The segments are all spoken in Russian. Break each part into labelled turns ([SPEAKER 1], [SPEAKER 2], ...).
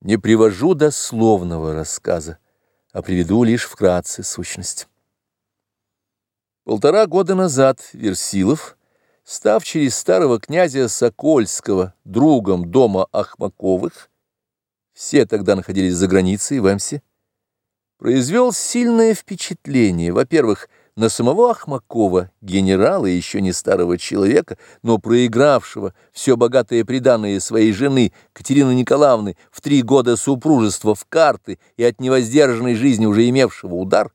[SPEAKER 1] Не привожу дословного рассказа, а приведу лишь вкратце сущность. Полтора года назад Версилов, став через старого князя Сокольского другом дома Ахмаковых, все тогда находились за границей в Эмсе, произвел сильное впечатление, во-первых, на самого Ахмакова, генерала еще не старого человека, но проигравшего все богатое приданное своей жены Катерины Николаевны в три года супружества в карты и от невоздержанной жизни уже имевшего удар,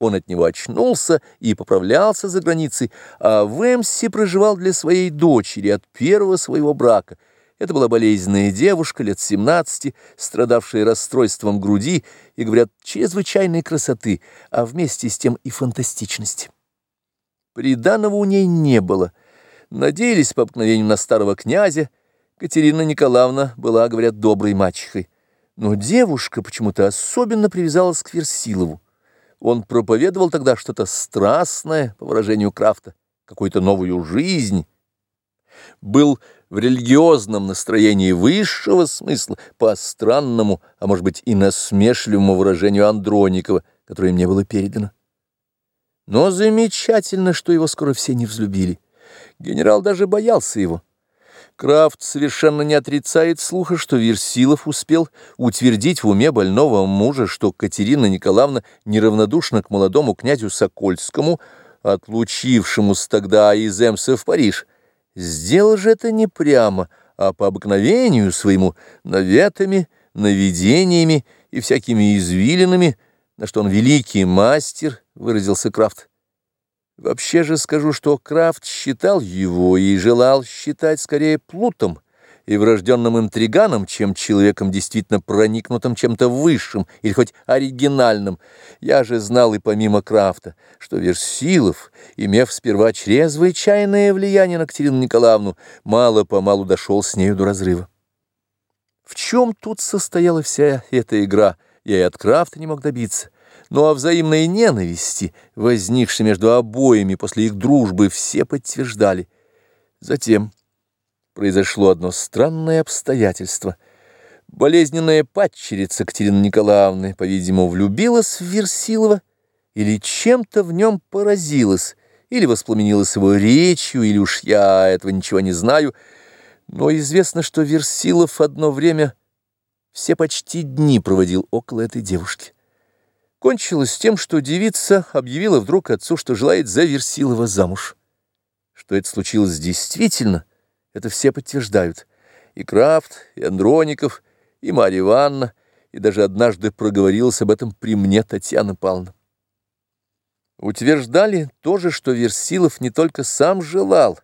[SPEAKER 1] он от него очнулся и поправлялся за границей, а в Эмсе проживал для своей дочери от первого своего брака – это была болезненная девушка лет 17, страдавшая расстройством груди и, говорят, чрезвычайной красоты, а вместе с тем и фантастичности. Приданого у ней не было. Надеялись по обыкновению на старого князя. Катерина Николаевна была, говорят, доброй мачехой. Но девушка почему-то особенно привязалась к Версилову. Он проповедовал тогда что-то страстное, по выражению Крафта, какую-то новую жизнь. Был в религиозном настроении высшего смысла, по странному, а может быть и насмешливому выражению Андроникова, которое мне было передано. Но замечательно, что его скоро все не взлюбили. Генерал даже боялся его. Крафт совершенно не отрицает слуха, что Версилов успел утвердить в уме больного мужа, что Катерина Николаевна неравнодушна к молодому князю Сокольскому, отлучившемуся тогда из Эмса в Париж, Сделал же это не прямо, а по обыкновению своему, наветами, наведениями и всякими извилинами, на что он великий мастер, выразился Крафт. Вообще же скажу, что Крафт считал его и желал считать скорее плутом, и врожденным интриганом, чем человеком, действительно проникнутым чем-то высшим или хоть оригинальным. Я же знал и помимо Крафта, что Версилов, имев сперва чрезвычайное влияние на Катерину Николаевну, мало-помалу дошел с нею до разрыва. В чем тут состояла вся эта игра, я и от Крафта не мог добиться. Но о взаимной ненависти, возникшей между обоими после их дружбы, все подтверждали. Затем произошло одно странное обстоятельство. Болезненная падчерица Катерины Николаевны, по-видимому, влюбилась в Версилова или чем-то в нем поразилась, или воспламенилась его речью, или уж я этого ничего не знаю, но известно, что Версилов одно время все почти дни проводил около этой девушки. Кончилось тем, что девица объявила вдруг отцу, что желает за Версилова замуж. Что это случилось действительно – это все подтверждают. И Крафт, и Андроников, и Марья Ивановна, и даже однажды проговорилась об этом при мне Татьяна Павловна. Утверждали тоже, что Версилов не только сам желал,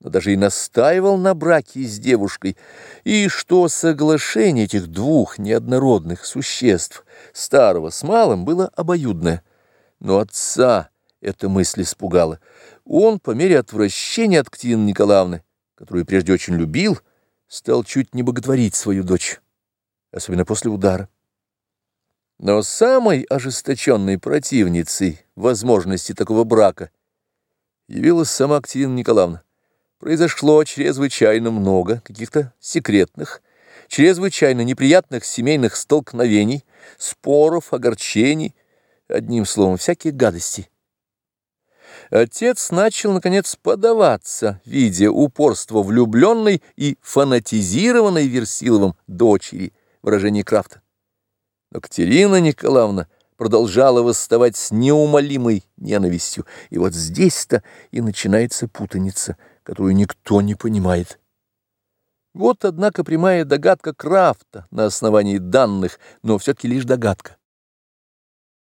[SPEAKER 1] но даже и настаивал на браке с девушкой, и что соглашение этих двух неоднородных существ, старого с малым, было обоюдное. Но отца эта мысль испугала. Он, по мере отвращения от Катерины Николаевны, которую прежде очень любил, стал чуть не боготворить свою дочь, особенно после удара. Но самой ожесточенной противницей возможности такого брака явилась сама Катерина Николаевна. Произошло чрезвычайно много каких-то секретных, чрезвычайно неприятных семейных столкновений, споров, огорчений, одним словом, всяких гадостей. Отец начал, наконец, подаваться, видя упорство влюбленной и фанатизированной Версиловым дочери, выражение Крафта. Но Катерина Николаевна продолжала восставать с неумолимой ненавистью, и вот здесь-то и начинается путаница, которую никто не понимает. Вот, однако, прямая догадка Крафта на основании данных, но все-таки лишь догадка.